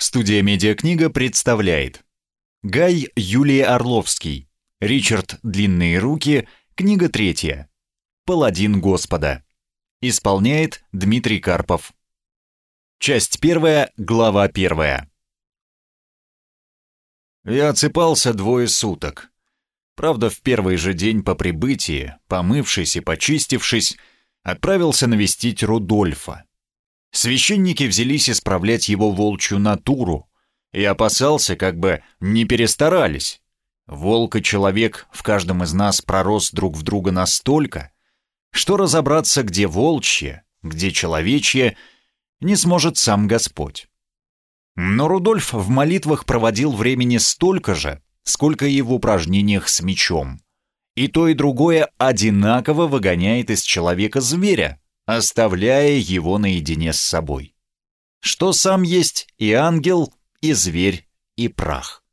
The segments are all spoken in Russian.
Студия «Медиакнига» представляет. Гай Юлий Орловский Ричард Длинные руки Книга третья. Паладин Господа Исполняет Дмитрий Карпов. Часть первая, глава первая. Я отсыпался двое суток. Правда, в первый же день по прибытии, помывшись и почистившись, отправился навестить Рудольфа. Священники взялись исправлять его волчью натуру, и опасался, как бы не перестарались. Волк и человек в каждом из нас пророс друг в друга настолько, что разобраться, где волчье, где человечье, не сможет сам Господь. Но Рудольф в молитвах проводил времени столько же, сколько и в упражнениях с мечом. И то, и другое одинаково выгоняет из человека зверя, оставляя его наедине с собой. Что сам есть и ангел, и зверь, и прах.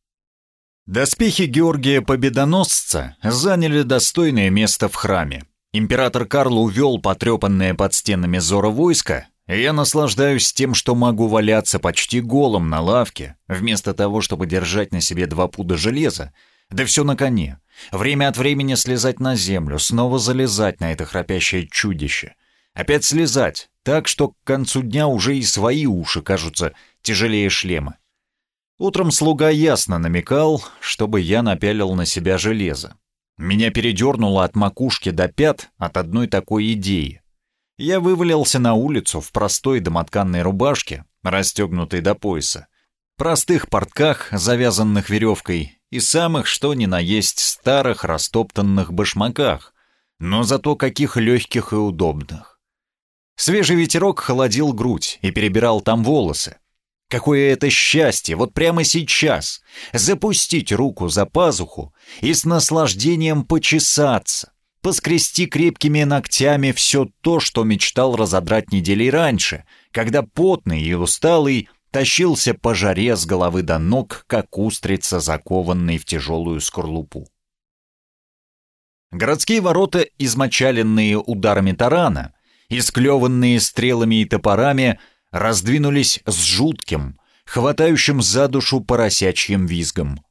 Доспехи Георгия Победоносца заняли достойное место в храме. Император Карл увел потрепанное под стенами зора войска, и я наслаждаюсь тем, что могу валяться почти голым на лавке, вместо того, чтобы держать на себе два пуда железа, да все на коне. Время от времени слезать на землю, снова залезать на это храпящее чудище — Опять слезать, так что к концу дня уже и свои уши кажутся тяжелее шлема. Утром слуга ясно намекал, чтобы я напялил на себя железо. Меня передернуло от макушки до пят от одной такой идеи. Я вывалился на улицу в простой домотканной рубашке, расстегнутой до пояса, простых портках, завязанных веревкой, и самых что ни на есть старых растоптанных башмаках, но зато каких легких и удобных. Свежий ветерок холодил грудь и перебирал там волосы. Какое это счастье, вот прямо сейчас, запустить руку за пазуху и с наслаждением почесаться, поскрести крепкими ногтями все то, что мечтал разодрать недели раньше, когда потный и усталый тащился по жаре с головы до ног, как устрица, закованный в тяжелую скорлупу. Городские ворота, измочаленные ударами тарана, исклеванные стрелами и топорами, раздвинулись с жутким, хватающим за душу поросячьим визгом.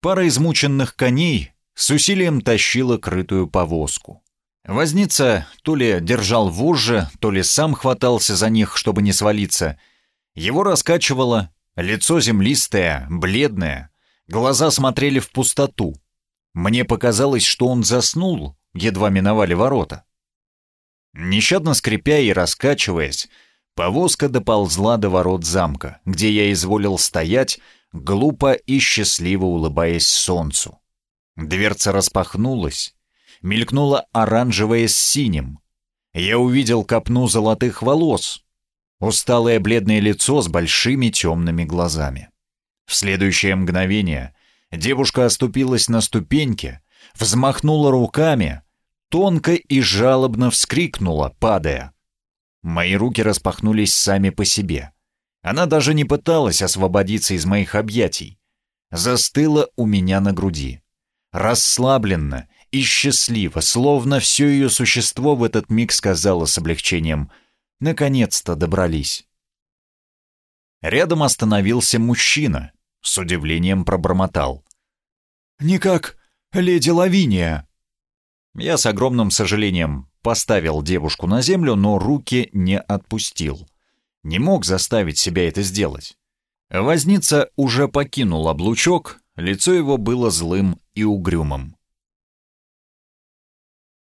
Пара измученных коней с усилием тащила крытую повозку. Возница то ли держал вожжи, то ли сам хватался за них, чтобы не свалиться. Его раскачивало, лицо землистое, бледное, глаза смотрели в пустоту. Мне показалось, что он заснул, едва миновали ворота. Нещадно скрипя и раскачиваясь, повозка доползла до ворот замка, где я изволил стоять, глупо и счастливо улыбаясь солнцу. Дверца распахнулась, мелькнула оранжевая с синим. Я увидел копну золотых волос, усталое бледное лицо с большими темными глазами. В следующее мгновение девушка оступилась на ступеньке, взмахнула руками — тонко и жалобно вскрикнула, падая. Мои руки распахнулись сами по себе. Она даже не пыталась освободиться из моих объятий. Застыла у меня на груди. Расслабленно и счастливо, словно все ее существо в этот миг сказала с облегчением «Наконец-то добрались». Рядом остановился мужчина, с удивлением пробормотал. «Никак, леди Лавиния!» Я с огромным сожалением поставил девушку на землю, но руки не отпустил. Не мог заставить себя это сделать. Возница уже покинул облучок, лицо его было злым и угрюмым.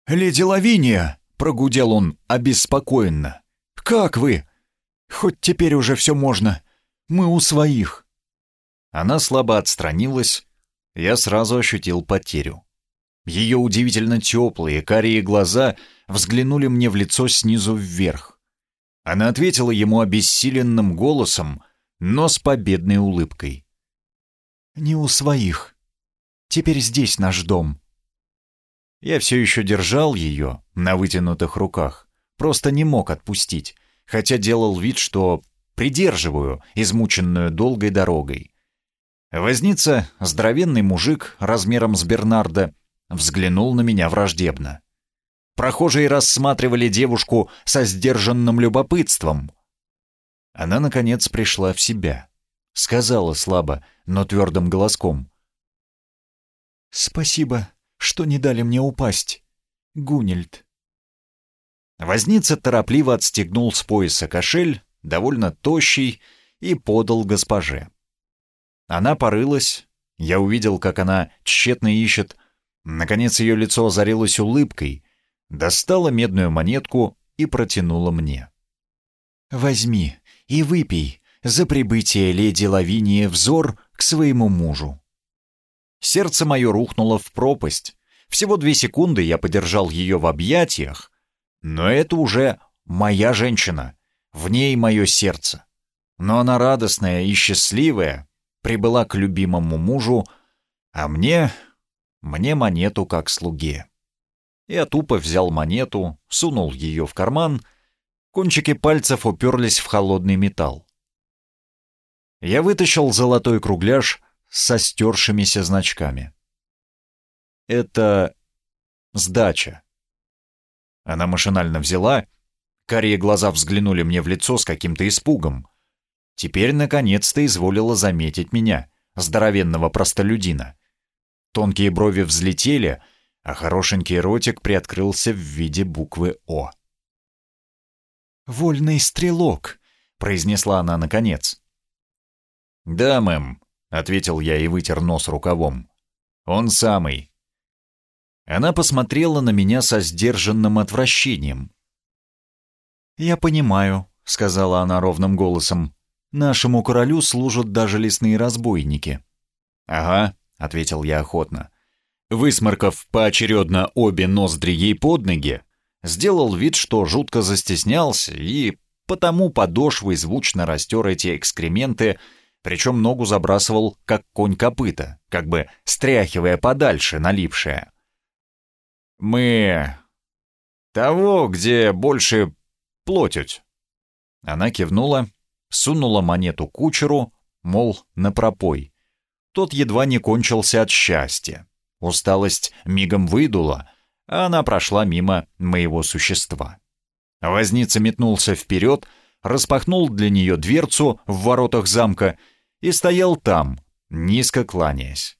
«Леди Лавиния!» — прогудел он обеспокоенно. «Как вы? Хоть теперь уже все можно. Мы у своих». Она слабо отстранилась. Я сразу ощутил потерю. Ее удивительно теплые, карие глаза взглянули мне в лицо снизу вверх. Она ответила ему обессиленным голосом, но с победной улыбкой. «Не у своих. Теперь здесь наш дом». Я все еще держал ее на вытянутых руках, просто не мог отпустить, хотя делал вид, что придерживаю, измученную долгой дорогой. Возница, здоровенный мужик размером с Бернарда, взглянул на меня враждебно. Прохожие рассматривали девушку со сдержанным любопытством. Она, наконец, пришла в себя. — сказала слабо, но твердым голоском. «Спасибо, что не дали мне упасть, Гунильд». Возница торопливо отстегнул с пояса кошель, довольно тощий, и подал госпоже. Она порылась, я увидел, как она тщетно ищет. Наконец ее лицо озарилось улыбкой, достала медную монетку и протянула мне. «Возьми и выпей за прибытие леди Лавинии взор к своему мужу». Сердце мое рухнуло в пропасть. Всего две секунды я подержал ее в объятиях, но это уже моя женщина, в ней мое сердце. Но она радостная и счастливая, прибыла к любимому мужу, а мне... мне монету как слуге. Я тупо взял монету, сунул ее в карман, кончики пальцев уперлись в холодный металл. Я вытащил золотой кругляш со стершимися значками. Это сдача. Она машинально взяла, карие глаза взглянули мне в лицо с каким-то испугом. Теперь, наконец-то, изволила заметить меня, здоровенного простолюдина. Тонкие брови взлетели, а хорошенький ротик приоткрылся в виде буквы «О». «Вольный стрелок», — произнесла она наконец. «Да, мэм», — ответил я и вытер нос рукавом. «Он самый». Она посмотрела на меня со сдержанным отвращением. «Я понимаю», — сказала она ровным голосом. «Нашему королю служат даже лесные разбойники». «Ага», — ответил я охотно высморкав поочередно обе ноздри ей под ноги, сделал вид, что жутко застеснялся, и потому подошвой звучно растер эти экскременты, причем ногу забрасывал, как конь копыта, как бы стряхивая подальше налипшее. «Мы... того, где больше плотють». Она кивнула, сунула монету кучеру, мол, на пропой. Тот едва не кончился от счастья. Усталость мигом выдула, а она прошла мимо моего существа. Возница метнулся вперед, распахнул для нее дверцу в воротах замка и стоял там, низко кланяясь.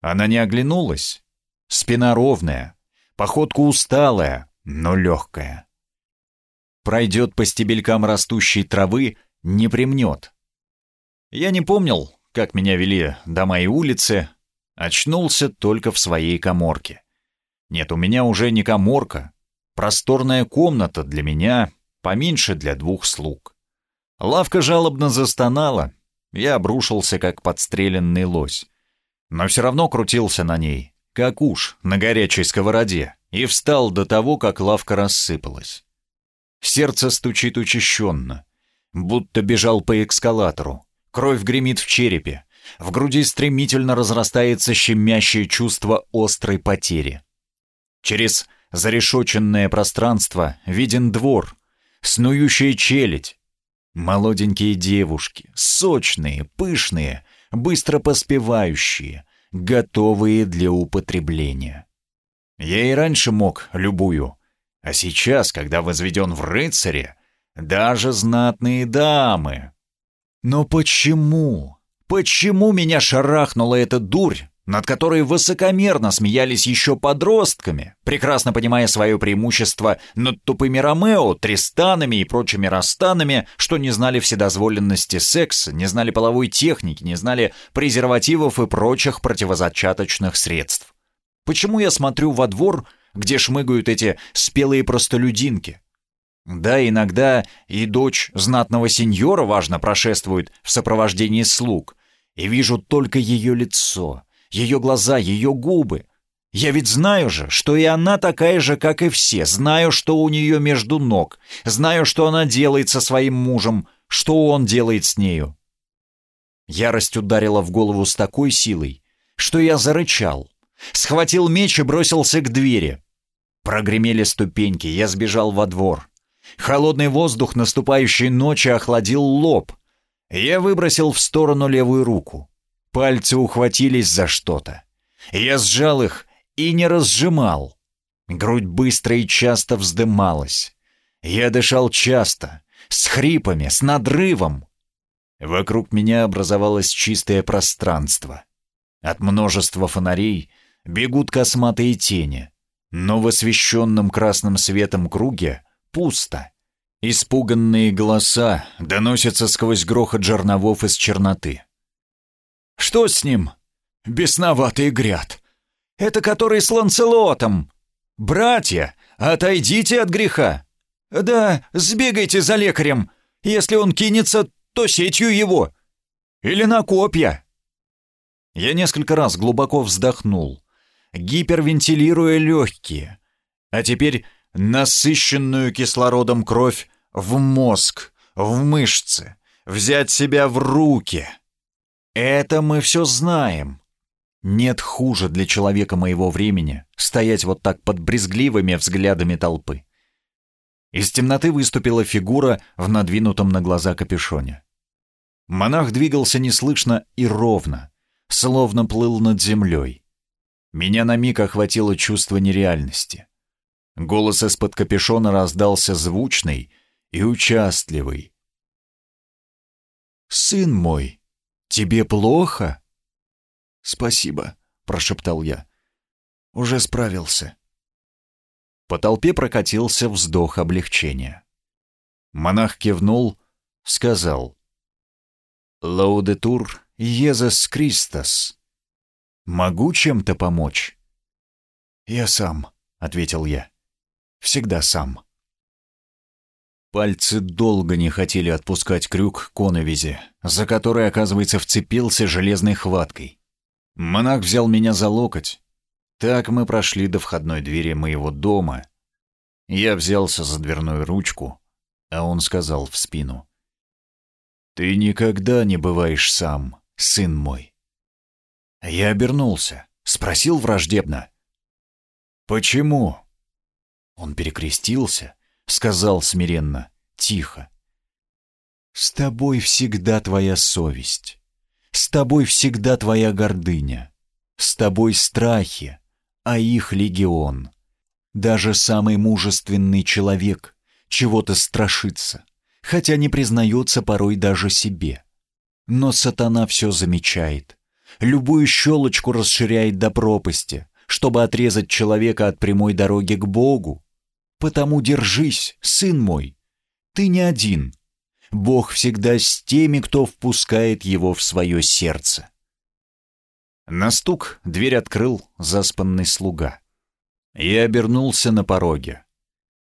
Она не оглянулась. Спина ровная, походка усталая, но легкая. Пройдет по стебелькам растущей травы, не примнет. Я не помнил, как меня вели дома и улицы, Очнулся только в своей коморке. Нет, у меня уже не коморка. Просторная комната для меня, поменьше для двух слуг. Лавка жалобно застонала. Я обрушился, как подстреленный лось. Но все равно крутился на ней, как уж на горячей сковороде, и встал до того, как лавка рассыпалась. Сердце стучит учащенно, будто бежал по эскалатору. Кровь гремит в черепе, в груди стремительно разрастается щемящее чувство острой потери. Через зарешоченное пространство виден двор, снующая челядь. Молоденькие девушки, сочные, пышные, быстро поспевающие, готовые для употребления. Я и раньше мог любую, а сейчас, когда возведен в рыцаре, даже знатные дамы. Но почему? Почему меня шарахнула эта дурь, над которой высокомерно смеялись еще подростками, прекрасно понимая свое преимущество над тупыми Ромео, Тристанами и прочими Растанами, что не знали вседозволенности секса, не знали половой техники, не знали презервативов и прочих противозачаточных средств? Почему я смотрю во двор, где шмыгают эти спелые простолюдинки? Да, иногда и дочь знатного сеньора важно прошествует в сопровождении слуг, и вижу только ее лицо, ее глаза, ее губы. Я ведь знаю же, что и она такая же, как и все, знаю, что у нее между ног, знаю, что она делает со своим мужем, что он делает с нею. Ярость ударила в голову с такой силой, что я зарычал, схватил меч и бросился к двери. Прогремели ступеньки, я сбежал во двор. Холодный воздух наступающей ночи охладил лоб, я выбросил в сторону левую руку. Пальцы ухватились за что-то. Я сжал их и не разжимал. Грудь быстро и часто вздымалась. Я дышал часто, с хрипами, с надрывом. Вокруг меня образовалось чистое пространство. От множества фонарей бегут косматые тени, но в освещенном красным светом круге пусто. Испуганные голоса доносятся сквозь грохот жерновов из черноты. «Что с ним?» «Бесноватый гряд! Это который с Ланцелотом! Братья, отойдите от греха! Да, сбегайте за лекарем! Если он кинется, то сетью его! Или на копья!» Я несколько раз глубоко вздохнул, гипервентилируя легкие, а теперь насыщенную кислородом кровь в мозг, в мышцы, взять себя в руки. Это мы все знаем. Нет хуже для человека моего времени стоять вот так под брезгливыми взглядами толпы. Из темноты выступила фигура в надвинутом на глаза капюшоне. Монах двигался неслышно и ровно, словно плыл над землей. Меня на миг охватило чувство нереальности. Голос из-под капюшона раздался звучный и участливый. «Сын мой, тебе плохо?» «Спасибо», — прошептал я. «Уже справился». По толпе прокатился вздох облегчения. Монах кивнул, сказал «Лаудетур Езес Кристос. Могу чем-то помочь?» «Я сам», — ответил я. «Всегда сам». Пальцы долго не хотели отпускать крюк коновизи, за который, оказывается, вцепился железной хваткой. Монах взял меня за локоть. Так мы прошли до входной двери моего дома. Я взялся за дверную ручку, а он сказал в спину. «Ты никогда не бываешь сам, сын мой». Я обернулся, спросил враждебно. «Почему?» Он перекрестился, сказал смиренно, тихо. «С тобой всегда твоя совесть, с тобой всегда твоя гордыня, с тобой страхи, а их легион. Даже самый мужественный человек чего-то страшится, хотя не признается порой даже себе. Но сатана все замечает, любую щелочку расширяет до пропасти, чтобы отрезать человека от прямой дороги к Богу, Потому держись, сын мой. Ты не один. Бог всегда с теми, кто впускает его в свое сердце. На стук дверь открыл заспанный слуга. Я обернулся на пороге.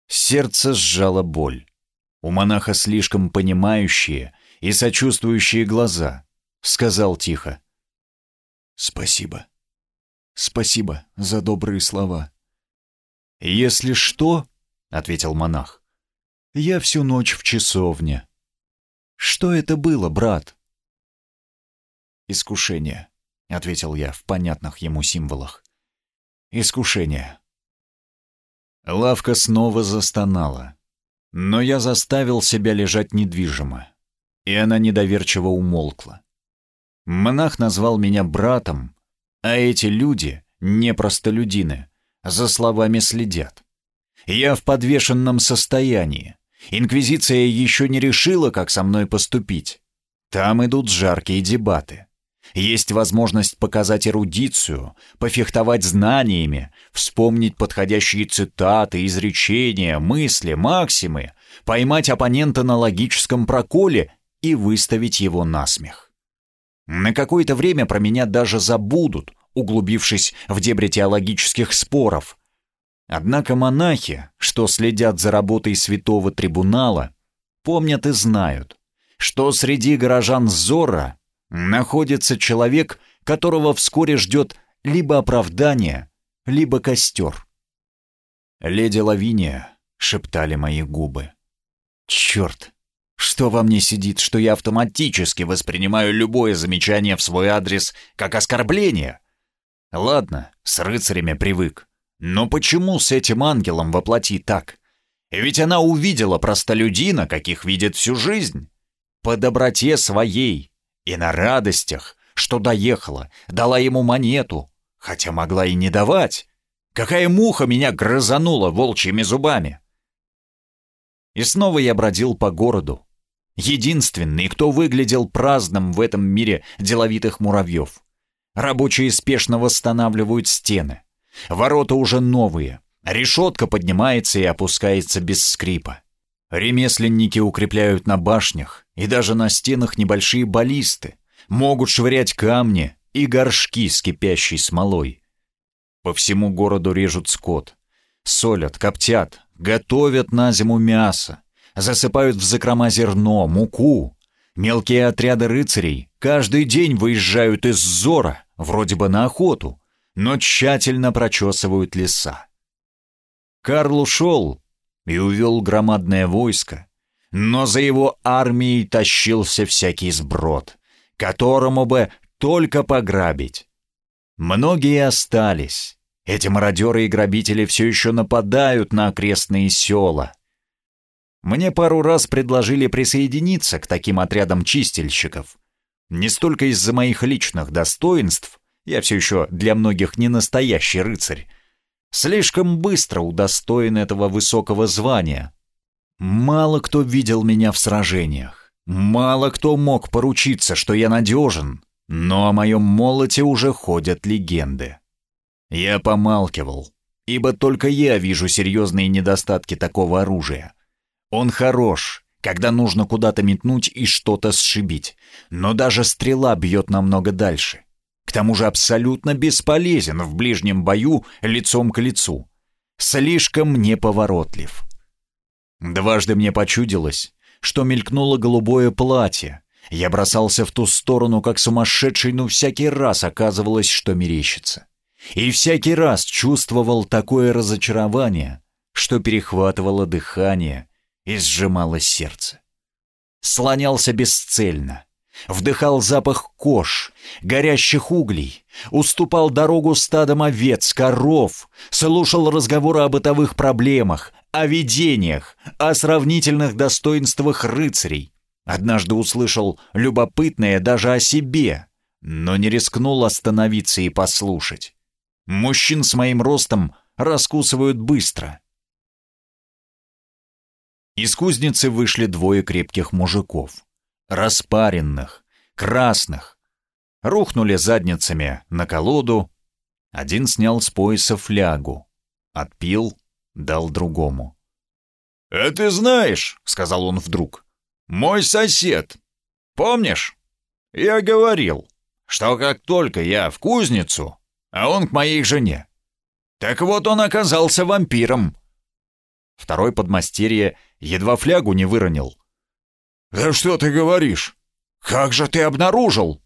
Сердце сжало боль. У монаха слишком понимающие и сочувствующие глаза. Сказал тихо. «Спасибо. Спасибо за добрые слова. Если что, — ответил монах. «Я всю ночь в часовне». «Что это было, брат?» «Искушение», — ответил я в понятных ему символах. «Искушение». Лавка снова застонала. Но я заставил себя лежать недвижимо, и она недоверчиво умолкла. Монах назвал меня братом, а эти люди, не простолюдины, за словами следят. Я в подвешенном состоянии. Инквизиция еще не решила, как со мной поступить. Там идут жаркие дебаты. Есть возможность показать эрудицию, пофехтовать знаниями, вспомнить подходящие цитаты, изречения, мысли, максимы, поймать оппонента на логическом проколе и выставить его на смех. На какое-то время про меня даже забудут, углубившись в дебри теологических споров, Однако монахи, что следят за работой святого трибунала, помнят и знают, что среди горожан Зора находится человек, которого вскоре ждет либо оправдание, либо костер. «Леди Лавиния», — шептали мои губы. «Черт! Что во мне сидит, что я автоматически воспринимаю любое замечание в свой адрес как оскорбление? Ладно, с рыцарями привык. Но почему с этим ангелом воплоти так? Ведь она увидела простолюдина, каких видит всю жизнь. По доброте своей и на радостях, что доехала, дала ему монету, хотя могла и не давать. Какая муха меня грызанула волчьими зубами! И снова я бродил по городу. Единственный, кто выглядел праздным в этом мире деловитых муравьев. Рабочие спешно восстанавливают стены. Ворота уже новые. Решетка поднимается и опускается без скрипа. Ремесленники укрепляют на башнях и даже на стенах небольшие баллисты, могут швырять камни и горшки с кипящей смолой. По всему городу режут скот, солят, коптят, готовят на зиму мясо, засыпают в закрома зерно, муку. Мелкие отряды рыцарей каждый день выезжают из Зора, вроде бы на охоту, но тщательно прочесывают леса. Карл ушел и увел громадное войско, но за его армией тащился всякий сброд, которому бы только пограбить. Многие остались. Эти мародеры и грабители все еще нападают на окрестные села. Мне пару раз предложили присоединиться к таким отрядам чистильщиков. Не столько из-за моих личных достоинств, я все еще для многих не настоящий рыцарь, слишком быстро удостоен этого высокого звания. Мало кто видел меня в сражениях, мало кто мог поручиться, что я надежен, но о моем молоте уже ходят легенды. Я помалкивал, ибо только я вижу серьезные недостатки такого оружия. Он хорош, когда нужно куда-то метнуть и что-то сшибить, но даже стрела бьет намного дальше. К тому же абсолютно бесполезен в ближнем бою лицом к лицу. Слишком неповоротлив. Дважды мне почудилось, что мелькнуло голубое платье. Я бросался в ту сторону, как сумасшедший, но всякий раз оказывалось, что мерещится. И всякий раз чувствовал такое разочарование, что перехватывало дыхание и сжимало сердце. Слонялся бесцельно, вдыхал запах кож, горящих углей, уступал дорогу стадам овец, коров, слушал разговоры о бытовых проблемах, о видениях, о сравнительных достоинствах рыцарей. Однажды услышал любопытное даже о себе, но не рискнул остановиться и послушать. Мужчин с моим ростом раскусывают быстро. Из кузницы вышли двое крепких мужиков распаренных, красных. Рухнули задницами на колоду. Один снял с пояса флягу, отпил, дал другому. «А ты знаешь», — сказал он вдруг, — «мой сосед. Помнишь? Я говорил, что как только я в кузницу, а он к моей жене. Так вот он оказался вампиром». Второй подмастерье едва флягу не выронил, «Да что ты говоришь? Как же ты обнаружил?»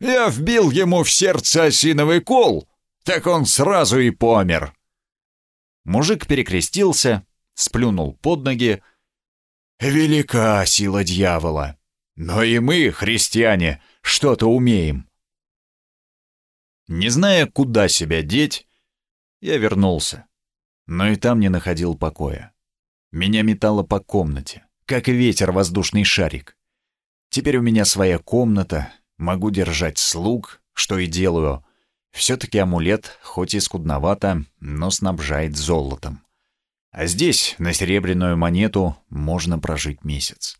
«Я вбил ему в сердце осиновый кол, так он сразу и помер». Мужик перекрестился, сплюнул под ноги. «Велика сила дьявола, но и мы, христиане, что-то умеем». Не зная, куда себя деть, я вернулся, но и там не находил покоя. Меня метало по комнате как ветер воздушный шарик. Теперь у меня своя комната, могу держать слуг, что и делаю. Все-таки амулет, хоть и скудновато, но снабжает золотом. А здесь, на серебряную монету, можно прожить месяц.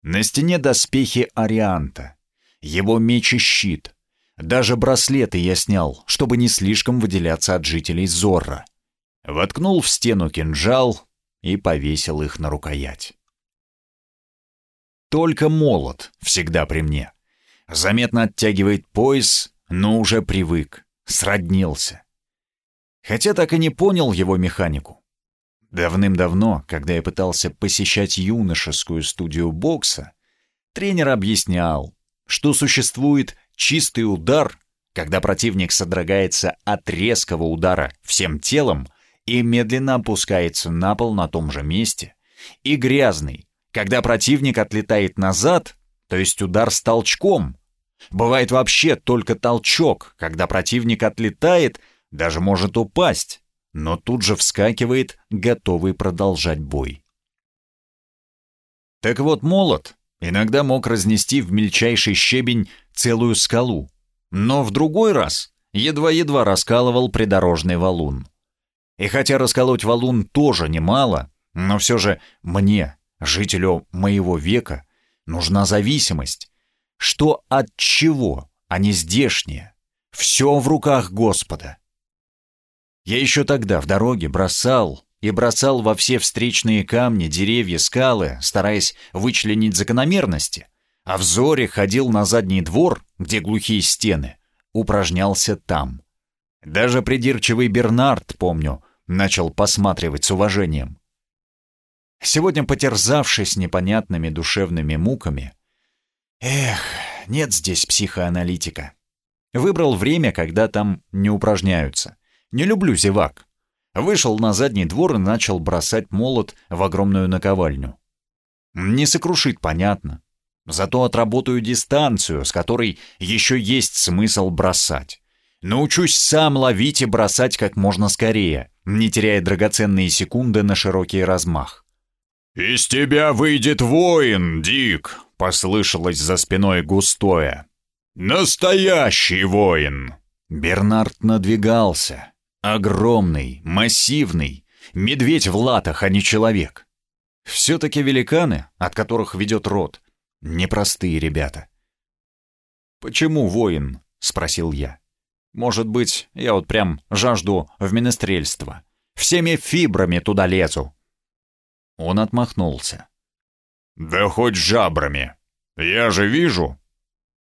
На стене доспехи Арианта, его меч и щит. Даже браслеты я снял, чтобы не слишком выделяться от жителей Зорра. Воткнул в стену кинжал и повесил их на рукоять. Только молот всегда при мне. Заметно оттягивает пояс, но уже привык, сроднился. Хотя так и не понял его механику. Давным-давно, когда я пытался посещать юношескую студию бокса, тренер объяснял, что существует чистый удар, когда противник содрогается от резкого удара всем телом и медленно опускается на пол на том же месте, и грязный, когда противник отлетает назад, то есть удар с толчком. Бывает вообще только толчок, когда противник отлетает, даже может упасть, но тут же вскакивает, готовый продолжать бой. Так вот, молот иногда мог разнести в мельчайший щебень целую скалу, но в другой раз едва-едва раскалывал придорожный валун. И хотя расколоть валун тоже немало, но все же мне, жителю моего века, нужна зависимость. Что от чего, а не здешнее. Все в руках Господа. Я еще тогда в дороге бросал и бросал во все встречные камни, деревья, скалы, стараясь вычленить закономерности, а в зоре ходил на задний двор, где глухие стены, упражнялся там. Даже придирчивый Бернард, помню, начал посматривать с уважением. Сегодня, потерзавшись непонятными душевными муками, эх, нет здесь психоаналитика. Выбрал время, когда там не упражняются. Не люблю зевак. Вышел на задний двор и начал бросать молот в огромную наковальню. Не сокрушит, понятно. Зато отработаю дистанцию, с которой еще есть смысл бросать. Научусь сам ловить и бросать как можно скорее, не теряя драгоценные секунды на широкий размах. «Из тебя выйдет воин, Дик!» — послышалось за спиной густое. «Настоящий воин!» Бернард надвигался. Огромный, массивный, медведь в латах, а не человек. Все-таки великаны, от которых ведет род, непростые ребята. «Почему воин?» — спросил я. «Может быть, я вот прям жажду в менестрельство. Всеми фибрами туда лезу». Он отмахнулся. «Да хоть жабрами. Я же вижу.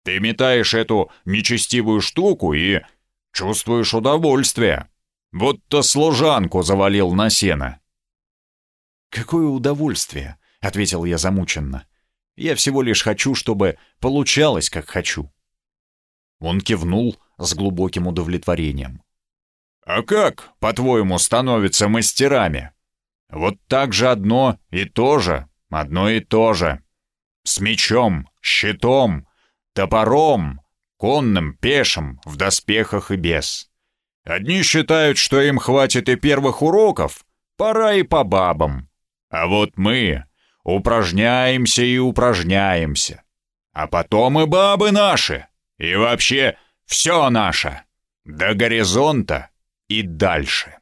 Ты метаешь эту нечестивую штуку и чувствуешь удовольствие. Будто служанку завалил на сено». «Какое удовольствие!» — ответил я замученно. «Я всего лишь хочу, чтобы получалось, как хочу». Он кивнул с глубоким удовлетворением. «А как, по-твоему, становятся мастерами? Вот так же одно и то же, одно и то же. С мечом, щитом, топором, конным, пешим, в доспехах и без. Одни считают, что им хватит и первых уроков, пора и по бабам. А вот мы упражняемся и упражняемся. А потом и бабы наши, и вообще все наше. До горизонта и дальше.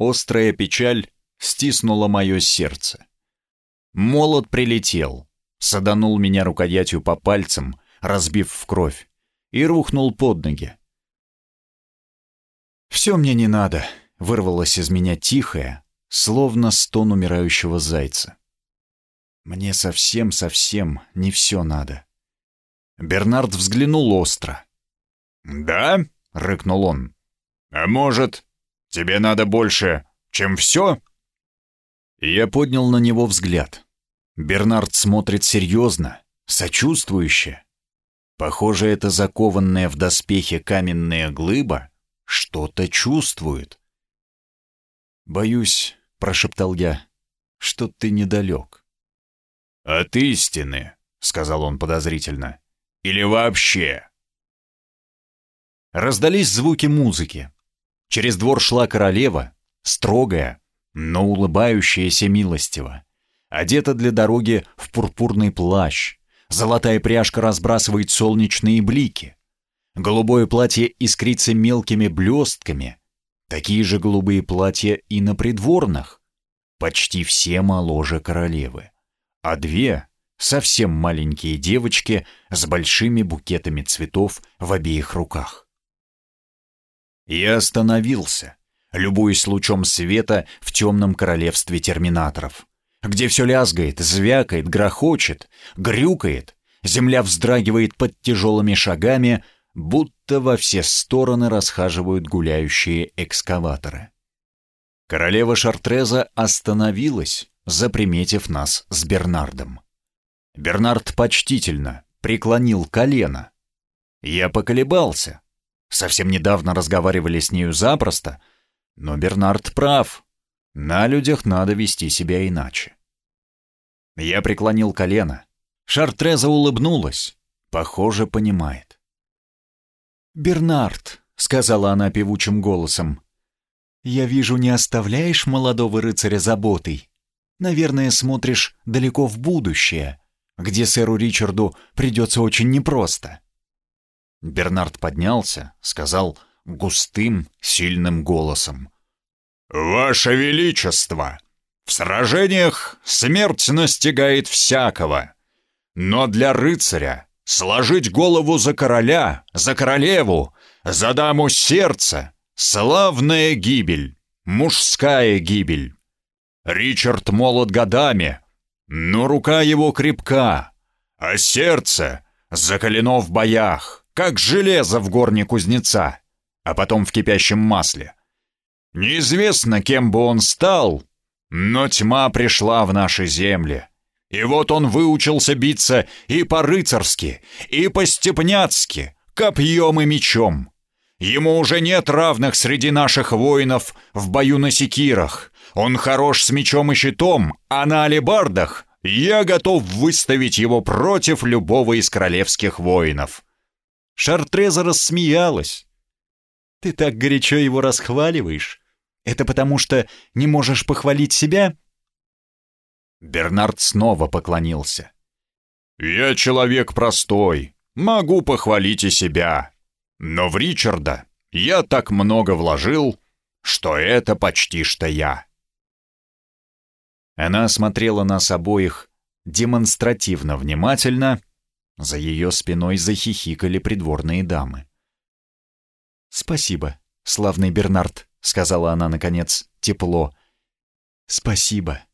Острая печаль стиснула мое сердце. Молот прилетел, саданул меня рукоятью по пальцам, разбив в кровь, и рухнул под ноги. «Все мне не надо», — вырвалось из меня тихое, словно стон умирающего зайца. «Мне совсем-совсем не все надо». Бернард взглянул остро. «Да?» — рыкнул он. «А может, тебе надо больше, чем все?» Я поднял на него взгляд. Бернард смотрит серьезно, сочувствующе. Похоже, это закованная в доспехе каменная глыба что-то чувствует. «Боюсь», — прошептал я, — «что ты недалек». «От истины», — сказал он подозрительно, — «или вообще?» Раздались звуки музыки. Через двор шла королева, строгая, но улыбающаяся милостиво. Одета для дороги в пурпурный плащ. Золотая пряжка разбрасывает солнечные блики. Голубое платье искрится мелкими блестками. Такие же голубые платья и на придворных. Почти все моложе королевы. А две — совсем маленькие девочки с большими букетами цветов в обеих руках. Я остановился, любуясь лучом света в темном королевстве терминаторов, где все лязгает, звякает, грохочет, грюкает, земля вздрагивает под тяжелыми шагами — будто во все стороны расхаживают гуляющие экскаваторы. Королева Шартреза остановилась, заприметив нас с Бернардом. Бернард почтительно преклонил колено. Я поколебался. Совсем недавно разговаривали с нею запросто, но Бернард прав. На людях надо вести себя иначе. Я преклонил колено. Шартреза улыбнулась. Похоже, понимает. «Бернард», — сказала она певучим голосом, — «я вижу, не оставляешь молодого рыцаря заботой. Наверное, смотришь далеко в будущее, где сэру Ричарду придется очень непросто». Бернард поднялся, сказал густым, сильным голосом. «Ваше Величество! В сражениях смерть настигает всякого. Но для рыцаря сложить голову за короля, за королеву, за даму сердца — славная гибель, мужская гибель. Ричард молод годами, но рука его крепка, а сердце закалено в боях, как железо в горне кузнеца, а потом в кипящем масле. Неизвестно, кем бы он стал, но тьма пришла в наши земли. И вот он выучился биться и по-рыцарски, и по-степняцки, копьем и мечом. Ему уже нет равных среди наших воинов в бою на секирах. Он хорош с мечом и щитом, а на алебардах я готов выставить его против любого из королевских воинов». Шартреза рассмеялась. «Ты так горячо его расхваливаешь. Это потому, что не можешь похвалить себя?» Бернард снова поклонился. «Я человек простой, могу похвалить и себя. Но в Ричарда я так много вложил, что это почти что я». Она смотрела нас обоих демонстративно внимательно, за ее спиной захихикали придворные дамы. «Спасибо, славный Бернард», — сказала она, наконец, тепло. «Спасибо».